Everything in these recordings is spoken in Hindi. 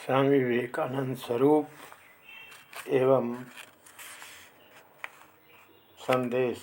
स्वामी विवेकानंद स्वरूप एवं संदेश।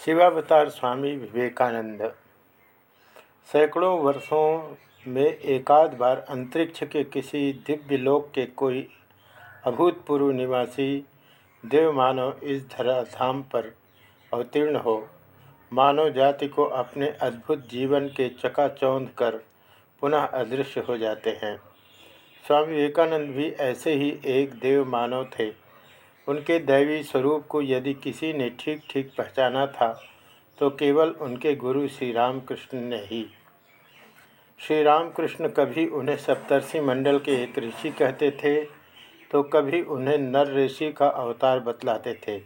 शिवावतार स्वामी विवेकानंद। सैकड़ों वर्षों में एकाध बार अंतरिक्ष के किसी दिव्य लोक के कोई अभूतपूर्व निवासी देव मानव इस धराधाम पर अवतीर्ण हो, मानव जाति को अपने अद्भुत जीवन के चकाचौंध कर पुनः अदृश्य हो जाते हैं। स्वामी विवेकानंद भी ऐसे ही एक देव मानव थे। उनके दैवी स्वरूप को यदि किसी ने ठीक ठीक पहचाना था तो केवल उनके गुरु श्री रामकृष्ण ने ही। श्री रामकृष्ण कभी उन्हें सप्तर्षि मंडल के एक ऋषि कहते थे तो कभी उन्हें नर ऋषि का अवतार बतलाते थे।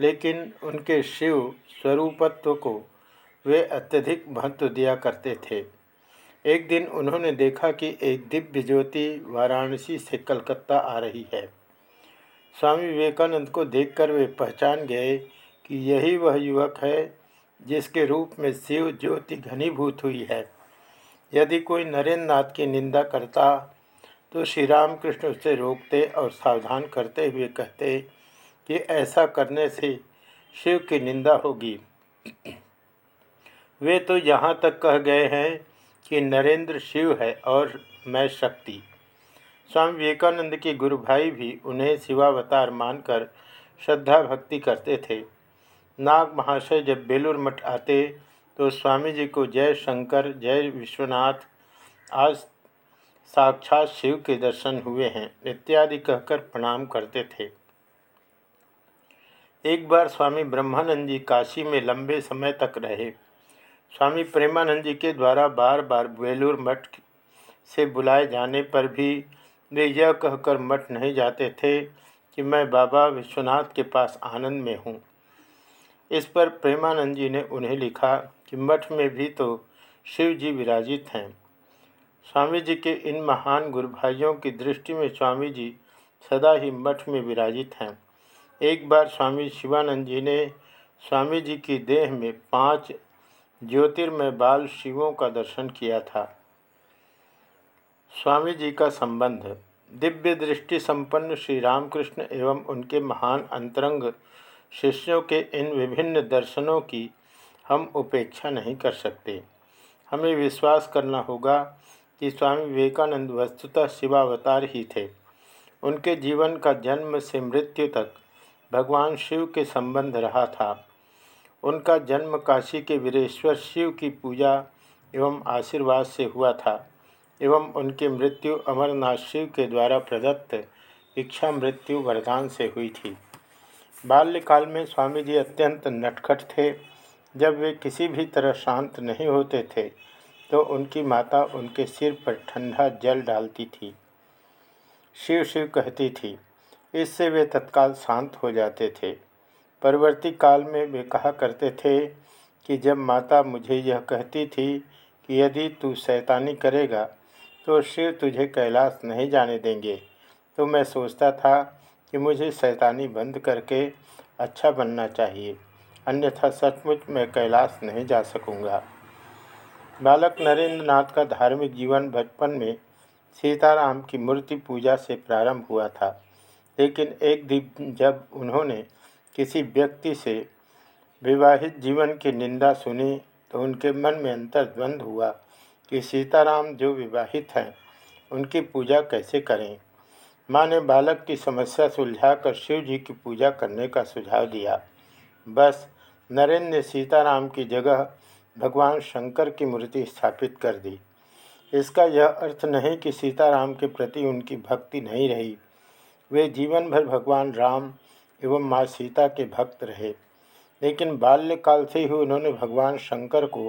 लेकिन उनके शिव स्वरूपत्व को वे अत्यधिक महत्व दिया करते थे। एक दिन उन्होंने देखा कि एक दिव्य ज्योति वाराणसी से कलकत्ता आ रही है। स्वामी विवेकानंद को देखकर वे पहचान गए कि यही वह युवक है जिसके रूप में शिव ज्योति घनीभूत हुई है। यदि कोई नरेंद्र नाथ की निंदा करता तो श्री रामकृष्ण उसे रोकते और सावधान करते हुए कहते कि ऐसा करने से शिव की निंदा होगी। वे तो यहाँ तक कह गए हैं कि नरेंद्र शिव है और मैं शक्ति। स्वामी विवेकानंद के गुरु भाई भी उन्हें शिवावतार मानकर श्रद्धा भक्ति करते थे। नाग महाशय जब बेलूर मठ आते तो स्वामी जी को जय शंकर, जय विश्वनाथ, आज साक्षात शिव के दर्शन हुए हैं, इत्यादि कहकर प्रणाम करते थे। एक बार स्वामी ब्रह्मानंद जी काशी में लंबे समय तक रहे। स्वामी प्रेमानंद जी के द्वारा बार बार बेलूर मठ से बुलाए जाने पर भी वे यह कहकर मठ नहीं जाते थे कि मैं बाबा विश्वनाथ के पास आनंद में हूँ। इस पर प्रेमानंद जी ने उन्हें लिखा कि मठ में भी तो शिव जी विराजित हैं। स्वामी जी के इन महान गुरु भाइयों की दृष्टि में स्वामी जी सदा ही मठ में विराजित हैं। एक बार स्वामी शिवानंद जी ने स्वामी जी की देह में पाँच ज्योतिर्मय बाल शिवों का दर्शन किया था। स्वामी जी का संबंध। दिव्य दृष्टि संपन्न श्री रामकृष्ण एवं उनके महान अंतरंग शिष्यों के इन विभिन्न दर्शनों की हम उपेक्षा नहीं कर सकते। हमें विश्वास करना होगा कि स्वामी विवेकानंद वस्तुतः शिवावतार ही थे। उनके जीवन का जन्म से मृत्यु तक भगवान शिव के संबंध रहा था। उनका जन्म काशी के वीरेश्वर शिव की पूजा एवं आशीर्वाद से हुआ था एवं उनकी मृत्यु अमरनाथ शिव के द्वारा प्रदत्त इच्छा मृत्यु वरदान से हुई थी। बाल्यकाल में स्वामी जी अत्यंत नटखट थे। जब वे किसी भी तरह शांत नहीं होते थे तो उनकी माता उनके सिर पर ठंडा जल डालती थी। शिव शिव कहती थी, इससे वे तत्काल शांत हो जाते थे। परवर्ती काल में वे कहा करते थे कि जब माता मुझे यह कहती थी कि यदि तू शैतानी करेगा तो शिव तुझे कैलाश नहीं जाने देंगे। तो मैं सोचता था कि मुझे शैतानी बंद करके अच्छा बनना चाहिए, अन्यथा सचमुच मैं कैलाश नहीं जा सकूँगा। बालक नरेंद्र नाथ का धार्मिक जीवन बचपन में सीताराम की मूर्ति पूजा से प्रारंभ हुआ था। लेकिन एक दिन जब उन्होंने किसी व्यक्ति से विवाहित जीवन की निंदा सुनी तो उनके मन में अंतर्द्वंद हुआ कि सीताराम जो विवाहित हैं, उनकी पूजा कैसे करें? माँ ने बालक की समस्या सुलझाकर शिव जी की पूजा करने का सुझाव दिया। बस, नरेंद्र ने सीताराम की जगह भगवान शंकर की मूर्ति स्थापित कर दी। इसका यह अर्थ नहीं कि सीताराम के प्रति उनकी भक्ति नहीं रही। वे जीवन भर भगवान राम एवं माँ सीता के भक्त रहे। लेकिन बाल्यकाल से ही उन्होंने भगवान शंकर को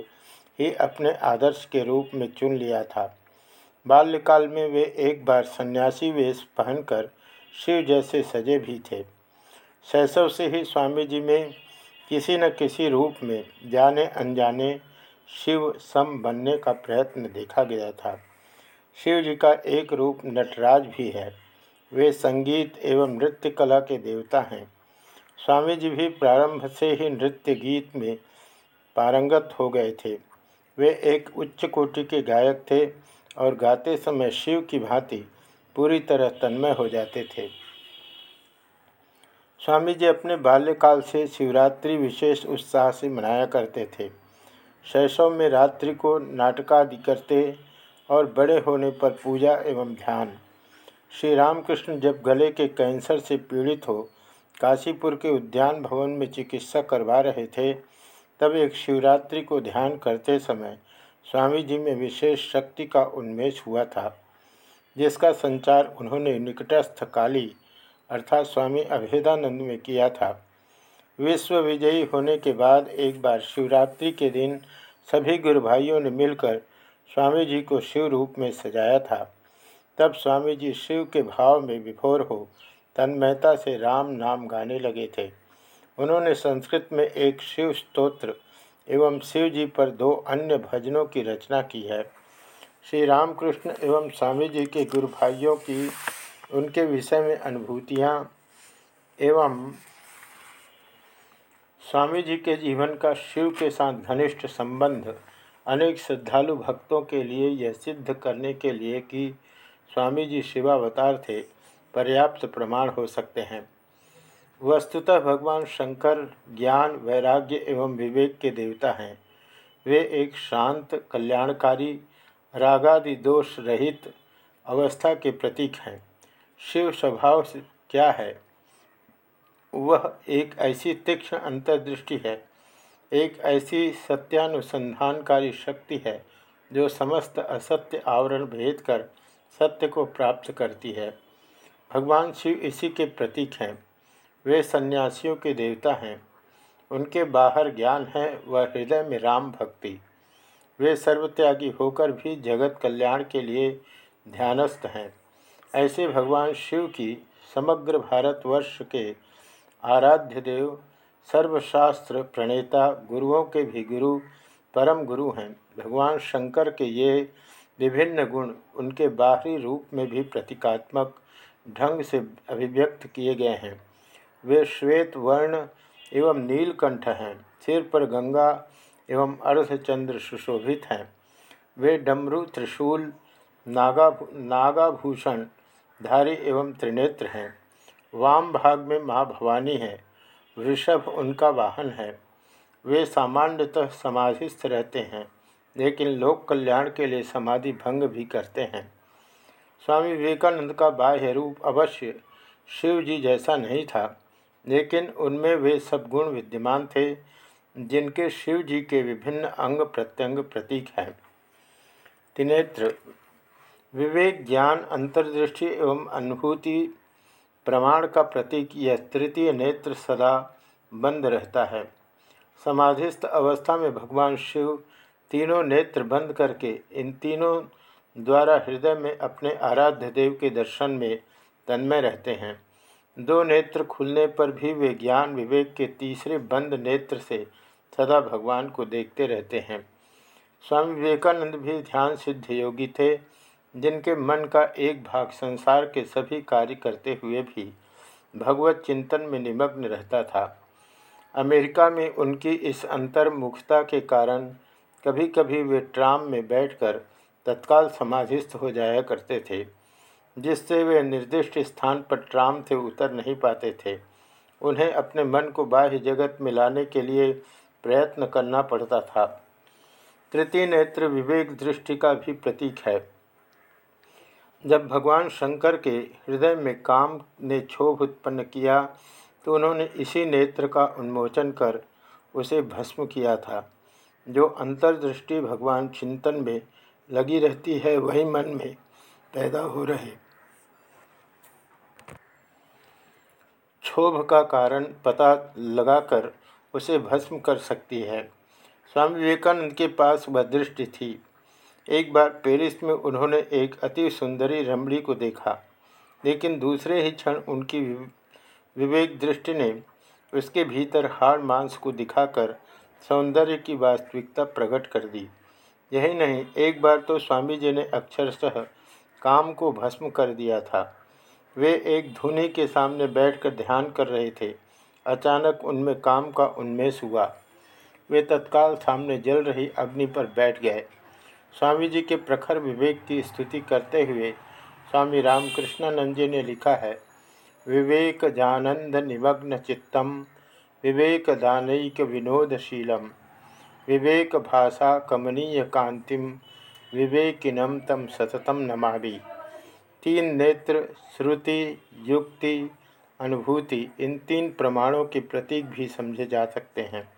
ही अपने आदर्श के रूप में चुन लिया था। बाल्यकाल में वे एक बार सन्यासी वेश पहनकर शिव जैसे सजे भी थे। शैशव से ही स्वामी जी में किसी न किसी रूप में जाने अनजाने शिव सम बनने का प्रयत्न देखा गया था। शिव जी का एक रूप नटराज भी है। वे संगीत एवं नृत्य कला के देवता हैं। स्वामी जी भी प्रारंभ से ही नृत्य गीत में पारंगत हो गए थे। वे एक उच्च कोटि के गायक थे और गाते समय शिव की भांति पूरी तरह तन्मय हो जाते थे। स्वामी जी अपने बाल्यकाल से शिवरात्रि विशेष उत्साह से मनाया करते थे। शैशव में रात्रि को नाटकादि करते और बड़े होने पर पूजा एवं ध्यान श्री रामकृष्ण जब गले के कैंसर से पीड़ित हो, काशीपुर के उद्यान भवन में चिकित्सा करवा रहे थे, तब एक शिवरात्रि को ध्यान करते समय स्वामी जी में विशेष शक्ति का उन्मेष हुआ था, जिसका संचार उन्होंने निकटस्थ काली अर्थात स्वामी अभेदानंद में किया था। विश्व विजयी होने के बाद एक बार शिवरात्रि के दिन सभी गुरु भाइयों ने मिलकर स्वामी जी को शिव रूप में सजाया था। तब स्वामी जी शिव के भाव में विभोर हो तन्मयता से राम नाम गाने लगे थे। उन्होंने संस्कृत में एक शिव स्तोत्र एवं शिव जी पर दो अन्य भजनों की रचना की है। श्री रामकृष्ण एवं स्वामी जी के गुरु भाइयों की उनके विषय में अनुभूतियाँ एवं स्वामी जी के जीवन का शिव के साथ घनिष्ठ संबंध अनेक श्रद्धालु भक्तों के लिए यह सिद्ध करने के लिए कि स्वामी जी शिवावतार थे, पर्याप्त प्रमाण हो सकते हैं। वस्तुतः भगवान शंकर ज्ञान, वैराग्य एवं विवेक के देवता हैं। वे एक शांत, कल्याणकारी, रागादि दोष रहित अवस्था के प्रतीक हैं। शिव स्वभाव क्या है? वह एक ऐसी तीक्ष्ण अंतर्दृष्टि है, एक ऐसी सत्यानुसंधानकारी शक्ति है, जो समस्त असत्य आवरण भेद कर सत्य को प्राप्त करती है। भगवान शिव इसी के प्रतीक हैं। वे सन्यासियों के देवता हैं। उनके बाहर ज्ञान है व हृदय में राम भक्ति। वे सर्वत्यागी होकर भी जगत कल्याण के लिए ध्यानस्थ हैं। ऐसे भगवान शिव की समग्र भारतवर्ष के आराध्य देव, सर्वशास्त्र प्रणेता, गुरुओं के भी गुरु, परम गुरु हैं। भगवान शंकर के ये विभिन्न गुण उनके बाहरी रूप में भी प्रतीकात्मक ढंग से अभिव्यक्त किए गए हैं। वे श्वेत, वर्ण एवं नीलकंठ हैं। सिर पर गंगा एवं अर्धचंद्र सुशोभित हैं। वे डमरू, त्रिशूल नागा नागाभूषण, धारी एवं त्रिनेत्र हैं। वाम भाग में माँ भवानी है। वृषभ उनका वाहन है। वे सामान्यतः समाधिस्थ रहते हैं। लेकिन लोक कल्याण के लिए समाधि भंग भी करते हैं। स्वामी विवेकानंद का बाह्य रूप अवश्य शिव जी जैसा नहीं था, लेकिन उनमें वे सब गुण विद्यमान थे, जिनके शिव जी के विभिन्न अंग प्रत्यंग प्रतीक हैं। त्रिनेत्र विवेक ज्ञान, अंतर्दृष्टि एवं अनुभूति प्रमाण का प्रतीक यह तृतीय नेत्र सदा बंद रहता है। समाधिस्थ अवस्था में भगवान शिव तीनों नेत्र बंद करके, इन तीनों द्वारा हृदय में अपने आराध्य देव के दर्शन में तन्मय रहते हैं। दो नेत्र खुलने पर भी वे ज्ञान विवेक के तीसरे बंद नेत्र से सदा भगवान को देखते रहते हैं। स्वामी विवेकानंद भी ध्यान सिद्ध योगी थे, जिनके मन का एक भाग संसार के सभी कार्य करते हुए भी भगवत चिंतन में निमग्न रहता था। अमेरिका में उनकी इस अंतर्मुखता के कारण कभी कभी वे ट्राम में बैठकर तत्काल समाधिस्थ हो जाया करते थे, जिससे वे निर्दिष्ट स्थान पर ट्राम से उतर नहीं पाते थे। उन्हें अपने मन को बाह्य जगत में लाने के लिए प्रयत्न करना पड़ता था। तृतीय नेत्र विवेक दृष्टि का भी प्रतीक है। जब भगवान शंकर के हृदय में काम ने क्षोभ उत्पन्न किया तो उन्होंने इसी नेत्र का उन्मोचन कर उसे भस्म किया था। जो अंतर्दृष्टि भगवान चिंतन में लगी रहती है, वही मन में पैदा हो रहे। क्षोभ का कारण पता लगाकर उसे भस्म कर सकती है। स्वामी विवेकानंद के पास वह दृष्टि थी। एक बार पेरिस में उन्होंने एक अति सुंदरी रमणी को देखा, लेकिन दूसरे ही क्षण उनकी विवेक दृष्टि ने उसके भीतर हाड़ मांस को दिखाकर सौंदर्य की वास्तविकता प्रकट कर दी। यही नहीं, एक बार तो स्वामी जी ने अक्षरशः काम को भस्म कर दिया था। वे एक धुनी के सामने बैठकर ध्यान कर रहे थे। अचानक उनमें काम का उन्मेष हुआ। वे तत्काल सामने जल रही अग्नि पर बैठ गए। स्वामी जी के प्रखर विवेक की स्तुति करते हुए स्वामी रामकृष्णानंद जी ने लिखा है, विवेक जानंद निमग्न चित्तम विवेक दानक विनोदशीलम विवेक भाषा कमनीय कांतिम विवेकिनम तम सततम नमावि तीन नेत्र, श्रुति, युक्ति, अनुभूति, इन तीन प्रमाणों के प्रतीक भी समझे जा सकते हैं।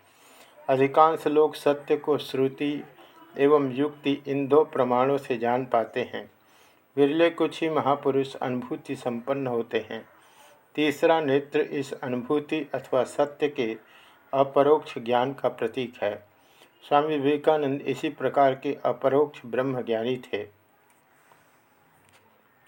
अधिकांश लोग सत्य को श्रुति एवं युक्ति इन दो प्रमाणों से जान पाते हैं। विरले कुछ ही महापुरुष अनुभूति संपन्न होते हैं। तीसरा नेत्र इस अनुभूति अथवा सत्य के अपरोक्ष ज्ञान का प्रतीक है। स्वामी विवेकानंद इसी प्रकार के अपरोक्ष ब्रह्मज्ञानी थे।